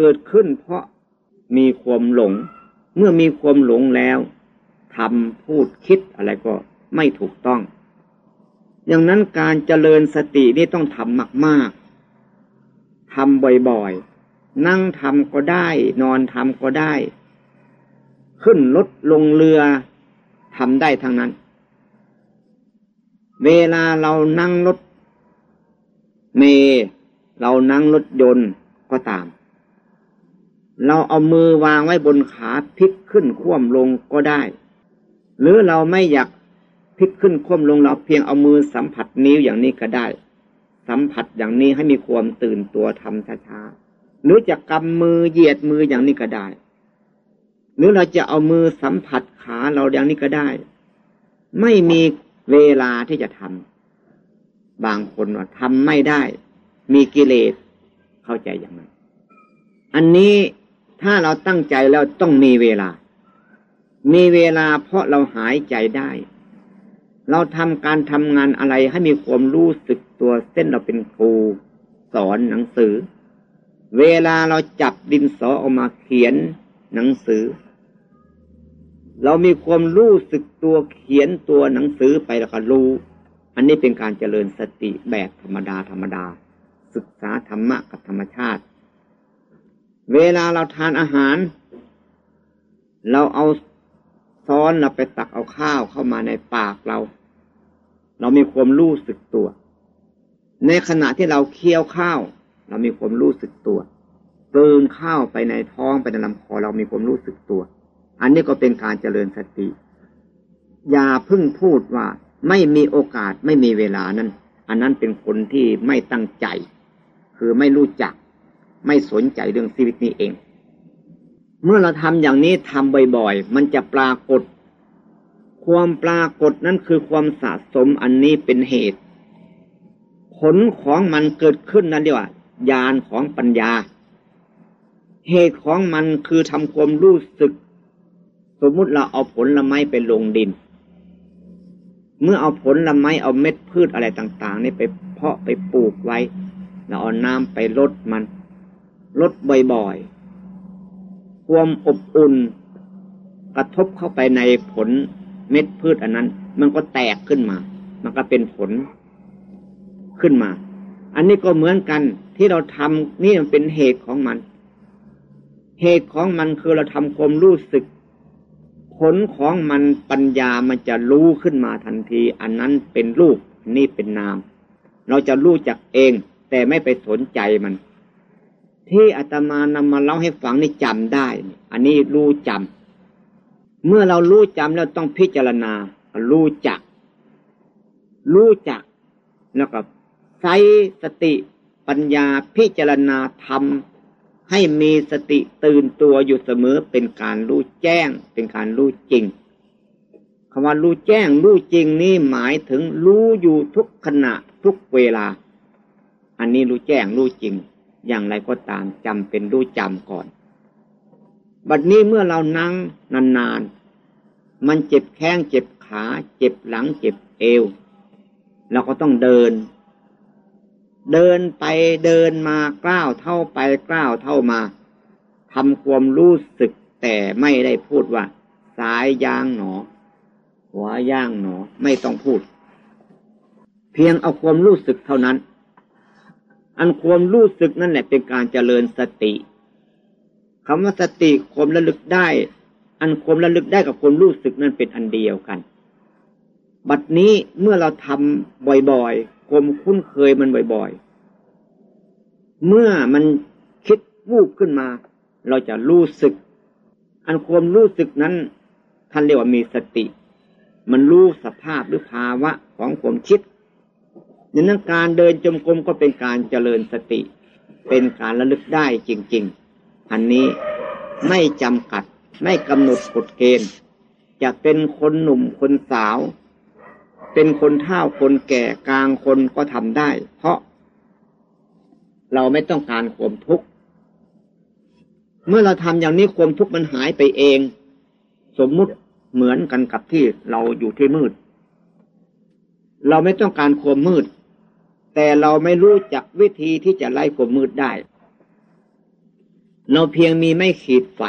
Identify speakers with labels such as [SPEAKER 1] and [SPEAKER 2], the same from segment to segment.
[SPEAKER 1] เกิดขึ้นเพราะมีความหลง เมื่อมีความหลงแล้วทำพูดคิดอะไรก็ไม่ถูกต้องอย่างนั้นการเจริญสตินี่ต้องทำมากๆทำบ่อยๆ นั่งทำก็ได้ นอนทำก็ได้ ขึ้นรถลงเรือทำได้ทั้งนั้น เวลาเรานั่งรถเม เรานั่งรถยนต์ก็ตาม เราเอามือวางไว้บนขาพลิกขึ้นคว่ำลงก็ได้ หรือเราไม่อยากพลิกขึ้นคว่ำลงเราเพียงเอามือสัมผัสนิ้วอย่างนี้ก็ได้ สัมผัสอย่างนี้ให้มีความตื่นตัวทำช้าๆหรือจะกำมือเหยียดมืออย่างนี้ก็ได้ หรือเราจะเอามือสัมผัสขาเราอย่างนี้ก็ได้ ไม่มีเวลาที่จะทำบางคนว่าทำไม่ได้ มีกิเลสเข้าใจอย่างนั้นอันนี้ ถ้าเราตั้งใจแล้วต้องมีเวลา มีเวลาเพราะเราหายใจได้ เราทำการทำงานอะไรให้มีความรู้สึกตัวเส้นเราเป็นครู สอนหนังสือ เวลาเราจับดินสอออกมาเขียนหนังสือ เรามีความรู้สึกตัวเขียนตัวหนังสือไปแล้วก็รู้ อันนี้เป็นการเจริญสติแบบธรรมดาธรรมดา ศึกษาธรรมะกับธรรมชาติ เวลาเราทานอาหาร เราเอาซ้อนเราไปตักเอาข้าวเข้ามาในปากเรา เรามีความรู้สึกตัว ในขณะที่เราเคี้ยวข้าว เรามีความรู้สึกตัวเตินข้าวไปในท้องไปในลำคอเรามีความรู้สึกตัว อันนี้ก็เป็นการเจริญสติ อย่าพึ่งพูดว่าไม่มีโอกาสไม่มีเวลานั้น อันนั้นเป็นคนที่ไม่ตั้งใจ คือไม่รู้จัก ไม่สนใจเรื่องชีวิตนี้เอง เมื่อเราทำอย่างนี้ทำบ่อยๆ มันจะปรากฏ ความปรากฏนั้นคือความสะสมอันนี้เป็นเหตุ ผลของมันเกิดขึ้นนั่นเดียวญาณของปัญญา เหตุของมันคือทำความรู้สึก สมมุติเราเอาผลละไม้ไปลงดินเมื่อเอาผลละไม้เอาเม็ดพืชอะไรต่าง ๆ นี่ไปเพาะไปปลูกไว้เราเอาน้ำไปลดมัน ลดบ่อยๆ ความอบอุ่นกระทบเข้าไปในผลเม็ดพืชอันนั้น มันก็แตกขึ้นมา มันก็เป็นผลขึ้นมา อันนี้ก็เหมือนกันที่เราทำนี่มันเป็นเหตุของมัน เหตุของมันคือเราทำความรู้สึก ผลของมันปัญญามันจะรู้ขึ้นมาทันที อันนั้นเป็นรูปนี่เป็นนาม เราจะรู้จักเอง แต่ไม่ไปสนใจมัน ที่อาตมานำมาเล่าให้ฟังนี่จำได้ อันนี้รู้จำเมื่อเรารู้จำแล้วต้องพิจารณา รู้จัก รู้จักแล้วก็ใช้สติปัญญาพิจารณาทำให้มีสติตื่นตัวอยู่เสมอเป็นการรู้แจ้ง เป็นการรู้จริงคำว่ารู้แจ้ง รู้จริงนี่หมายถึงรู้อยู่ทุกขณะทุกเวลา อันนี้รู้แจ้ง รู้จริง อย่างไรก็ตามจำเป็นรู้จำก่อน บัดนี้เมื่อเรานั่งนานๆ มันเจ็บแข้งเจ็บขา เจ็บหลังเจ็บเอว เราก็ต้องเดิน เดินไปเดินมากล้าวเท่าไปกล้าวเท่ามาทำความรู้สึกแต่ไม่ได้พูดว่าสายย่างหนอ หัวย่างหนอ ไม่ต้องพูด เพียงเอาความรู้สึกเท่านั้น อันความรู้สึกนั่นแหละเป็นการเจริญสติคำว่าสติความระลึกได้ อันความระลึกได้กับความรู้สึกนั้นเป็นอันเดียวกัน บัดนี้เมื่อเราทำบ่อยๆความคุ้นเคยมันบ่อยๆ เมื่อมันคิดวูบขึ้นมา เราจะรู้สึก อันความรู้สึกนั้นท่านเรียกว่ามีสติ มันรู้สภาพหรือภาวะของความคิด ดังนั้นการเดินจมกรมก็เป็นการเจริญสติ เป็นการระลึกได้จริง ๆ อันนี้ไม่จำกัดไม่กำหนดกฎเกณฑ์ จะเป็นคนหนุ่มคนสาว เป็นคนเฒ่าคนแก่กลางคนก็ทำได้ เพราะ เราไม่ต้องการความทุกข์เมื่อเราทำอย่างนี้ความทุกข์มันหายไปเอง สมมุติเหมือนกันกับที่เราอยู่ที่มืด เราไม่ต้องการความมืด แต่เราไม่รู้จักวิธีที่จะไล่ความมืดได้ เราเพียงมีไม่ขีดไฟ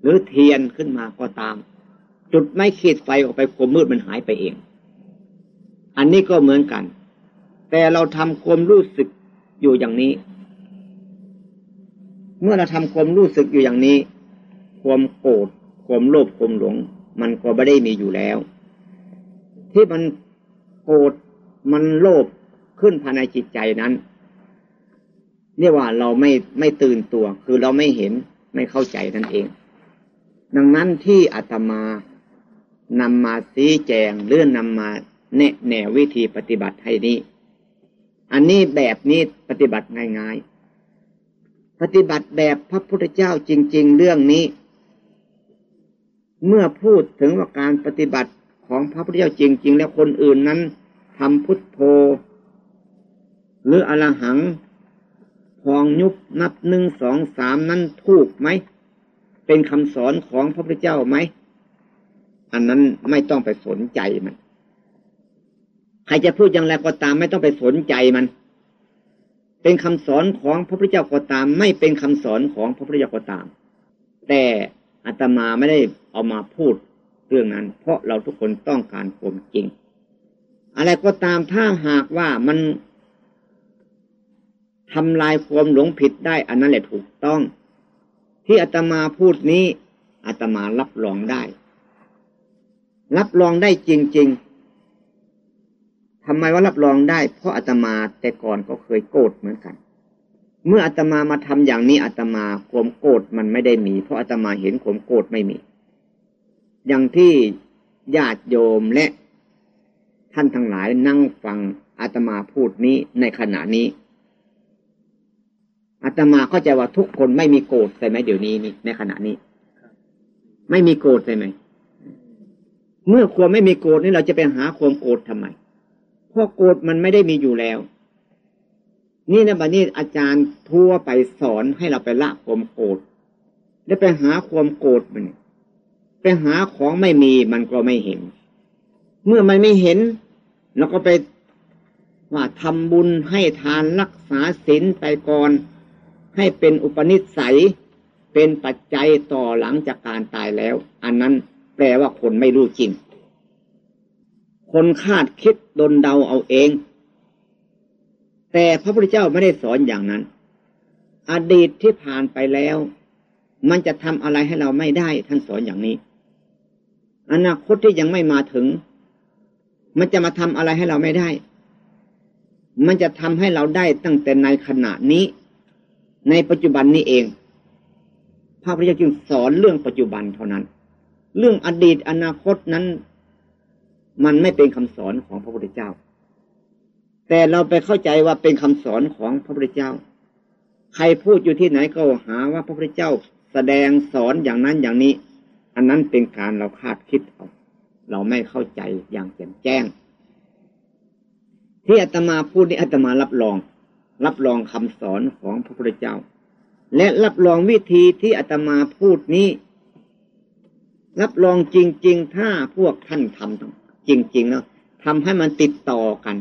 [SPEAKER 1] หรือเทียนขึ้นมาก็ตาม จุดไม่ขีดไฟออกไปความมืดมันหายไปเอง อันนี้ก็เหมือนกัน แต่เราทำความรู้สึกอยู่อย่างนี้ เมื่อเราทำความรู้สึกอยู่อย่างนี้ ความโกรธความโลภความหลง มันก็ไม่ได้มีอยู่แล้ว ที่มันโกรธมันโลภ ขึ้นภายในจิตใจนั้นเรียกว่าเราไม่ไม่ตื่นตัว คือเราไม่เห็นไม่เข้าใจนั่นเอง ดังนั้นที่อาตมานำมาซีแจงเลื่อนนำมาแนะแนววิธีปฏิบัติให้นี้ อันนี้แบบนี้ปฏิบัติง่ายๆ ปฏิบัติแบบพระพุทธเจ้าจริง ๆ เรื่องนี้ เมื่อพูดถึงว่าการปฏิบัติของพระพุทธเจ้าจริง ๆ แล้วคนอื่นนั้นทำพุทโธ หรืออรหัง พองยุบนับหนึ่งสองสามนั้นถูกไหม เป็นคำสอนของพระพุทธเจ้าไหม อันนั้นไม่ต้องไปสนใจมัน ใครจะพูดอย่างไรก็ตามไม่ต้องไปสนใจมัน เป็นคำสอนของพระพุทธเจ้าก็ตาม ไม่เป็นคำสอนของพระพุทธเจ้าก็ตาม แต่อาตมาไม่ได้เอามาพูดเรื่องนั้น เพราะเราทุกคนต้องการความจริง อะไรก็ตามถ้าหากว่ามัน ทำลายความหลงผิดได้อันนั้นแหละถูกต้อง ที่อาตมาพูดนี้อาตมารับรองได้ รับรองได้จริง ๆทำไมว่ารับรองได้ เพราะอาตมาแต่ก่อนก็เคยโกรธเหมือนกัน เมื่ออาตมามาทำอย่างนี้อาตมาความโกรธมันไม่ได้มี เพราะอาตมาเห็นความโกรธไม่มี อย่างที่ญาติโยมและท่านทั้งหลายนั่งฟังอาตมาพูดนี้ในขณะนี้ อาตมาเข้าใจว่าทุกคนไม่มีโกรธใช่ไหมเดี๋ยวนี้นี่ในขณะนี้ ไม่มีโกรธใช่ไหมเมื่อความไม่มีโกรธนี่เราจะไปหาความโกรธทำไมเพราะโกรธมันไม่ได้มีอยู่แล้ว นี่นะบัดนี้อาจารย์ทั่วไปสอนให้เราไปละความโกรธแล้วไปหาความโกรธมันไปหาของไม่มีมันก็ไม่เห็น เมื่อมันไม่เห็นเราก็ไปว่าทำบุญให้ทานรักษาศีลไปก่อน ให้เป็นอุปนิสัย เป็นปัจจัยต่อหลังจากการตายแล้ว อันนั้นแปลว่าคนไม่รู้จริง คนคาดคิดดนเดาเอาเอง แต่พระพุทธเจ้าไม่ได้สอนอย่างนั้น อดีตที่ผ่านไปแล้ว มันจะทำอะไรให้เราไม่ได้ท่านสอนอย่างนี้ อนาคตที่ยังไม่มาถึง มันจะมาทำอะไรให้เราไม่ได้ มันจะทำให้เราได้ตั้งแต่ในขณะนี้ ในปัจจุบันนี้เอง พระพุทธเจ้าจึงสอนเรื่องปัจจุบันเท่านั้น เรื่องอดีตอนาคตนั้น มันไม่เป็นคำสอนของพระพุทธเจ้า แต่เราไปเข้าใจว่าเป็นคำสอนของพระพุทธเจ้า ใครพูดอยู่ที่ไหนก็หาว่าพระพุทธเจ้าแสดงสอนอย่างนั้นอย่างนี้ อันนั้นเป็นการเราคาดคิดเอาเราไม่เข้าใจอย่างแจ่มแจ้ง ที่อาตมาพูดนี่อาตมารับรอง รับรองคำสอนของพระพุทธเจ้า และรับรองวิธีที่อาตมาพูดนี้ รับรองจริง ๆ ถ้าพวกท่านทำจริง ๆ แล้วทำให้มันติดต่อกัน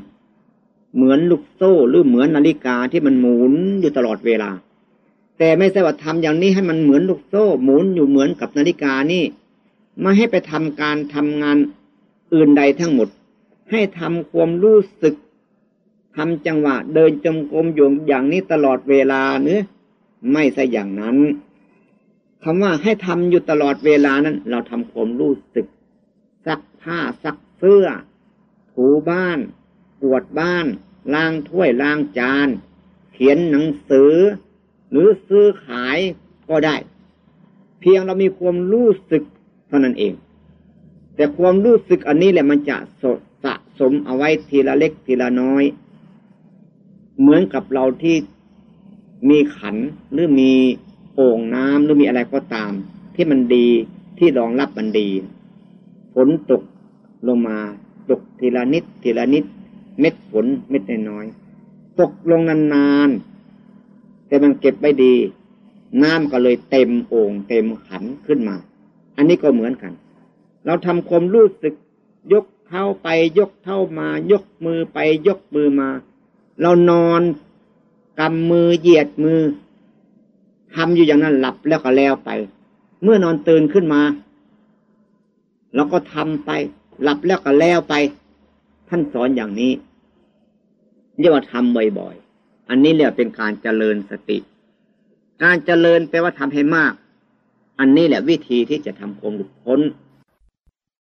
[SPEAKER 1] เหมือนลูกโซ่หรือเหมือนนาฬิกาที่มันหมุนอยู่ตลอดเวลา แต่ไม่ใช่ว่าทำอย่างนี้ให้มันเหมือนลูกโซ่ หมุนอยู่เหมือนกับนาฬิกานี่ไม่ให้ไปทำการทำงานอื่นใดทั้งหมด ให้ทำความรู้สึก ทำจังหวะเดินจงกรมอยู่อย่างนี้ตลอดเวลาเนื้อไม่ใช่อย่างนั้นคำว่าให้ทำอยู่ตลอดเวลานั้น เราทำความรู้สึก ซักผ้าซักเสื้อ ถูบ้านปวดบ้าน ล้างถ้วยล้างจาน เขียนหนังสือ หรือซื้อขายก็ได้ เพียงเรามีความรู้สึกเท่านั้นเอง แต่ความรู้สึกอันนี้แหละมันจะสะสมเอาไว้ทีละเล็กทีละน้อย เหมือนกับเราที่มีขันหรือมีโอ่งน้ำหรือมีอะไรก็ตาม ที่มันดีที่รองรับมันดีฝนตกลงมาตกทีละนิดทีละนิด เม็ดฝนเม็ดน้อยตกลงนานๆแต่มันเก็บไว้ดี น้ำก็เลยเต็มโอ่งเต็มขันขึ้นมา อันนี้ก็เหมือนกัน เราทำความรู้สึก ยกเท้าไปยกเท้ามายกมือไปยกมือมา เรานอนกำมือเหยียดมือทำอยู่อย่างนั้นหลับแล้วก็แล้วไป เมื่อนอนตื่นขึ้นมาเราก็ทำไป หลับแล้วก็แล้วไป ท่านสอนอย่างนี้เรียกว่าทำบ่อยๆ อันนี้เรียกเป็นการเจริญสติ การเจริญแปลว่าทำให้มาก อันนี้แหละวิธีที่จะทำความหลุดพ้น